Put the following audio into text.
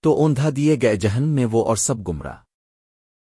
تو اوندھا دیے گئے جہن میں وہ اور سب گمراہ۔